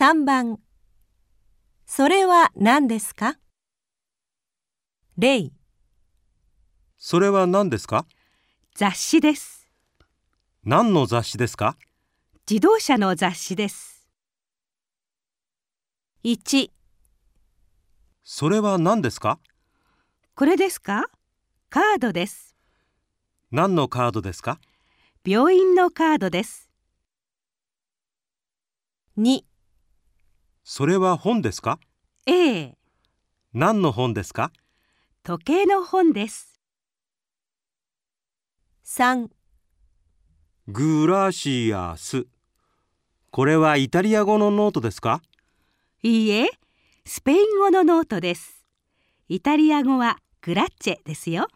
3番それは何ですか？例それは何ですか？雑誌です。何の雑誌ですか？自動車の雑誌です。1それは何ですか？これですか？カードです。何のカードですか？病院のカードです。2それは本ですか？A、何の本ですか？時計の本です。3 Gracias これはイタリア語のノートですか？いいえ、スペイン語のノートです。イタリア語は grazie ですよ。